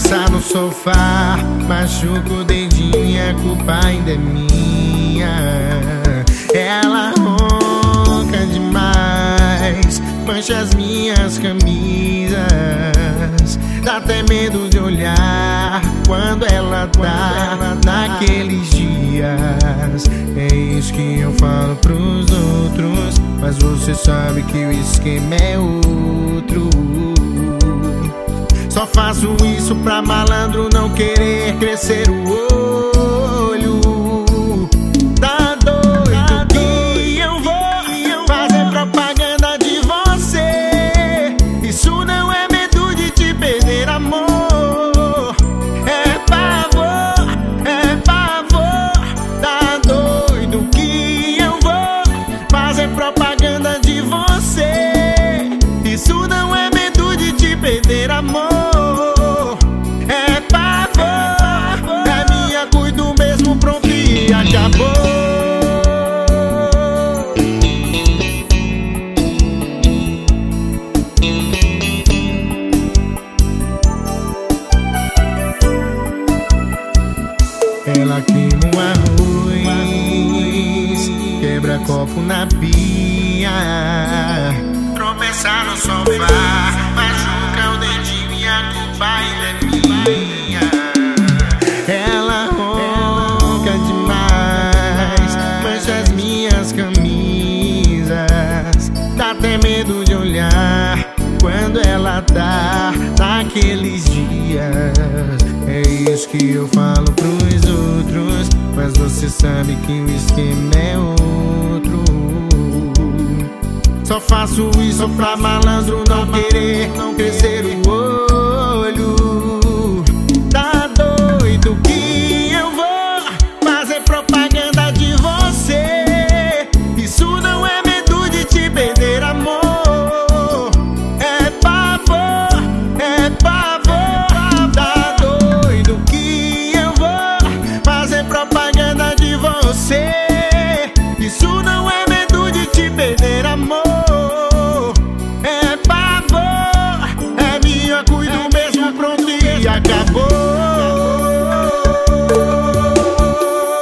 Tropeçar no sofá, machuca o dedinho a culpa ainda é minha. Ela ronca demais, mancha as minhas camisas. Dá até medo de olhar quando ela tá naqueles dias. É isso que eu falo pros outros, mas você sabe que o esquema é outro. Só faço isso pra malandro não querer crescer o olho. Tá doido que eu vou fazer propaganda de você. Isso não é medo de te perder, amor. É pavor, é pavor. Tá doido que eu vou fazer propaganda de você. Isso não é medo de te perder, amor. Ela queima o arroz, quebra copo na pia, tropeçar no sofá, tá naqueles dias. É isso que eu falo pros outros, mas você sabe que o esquema é outro. Só faço isso pra malandro não querer não crescer o olho.